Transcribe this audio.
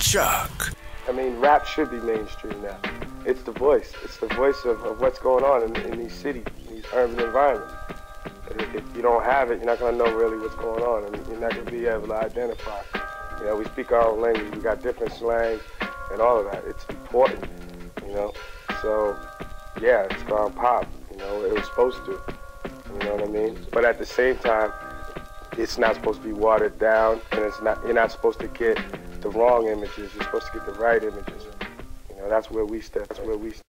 Chuck. I mean, rap should be mainstream now. It's the voice. It's the voice of, of what's going on in, in these cities, these urban environments. If, if you don't have it, you're not going to know really what's going on, and you're not going to be able to identify. You know, we speak our own language. We got different slangs and all of that. It's important, you know. So, yeah, it's gone pop. You know, it was supposed to. You know what I mean? But at the same time, it's not supposed to be watered down, and it's not. You're not supposed to get the wrong images. You're supposed to get the right images. You know, that's where we step. That's where we. Step.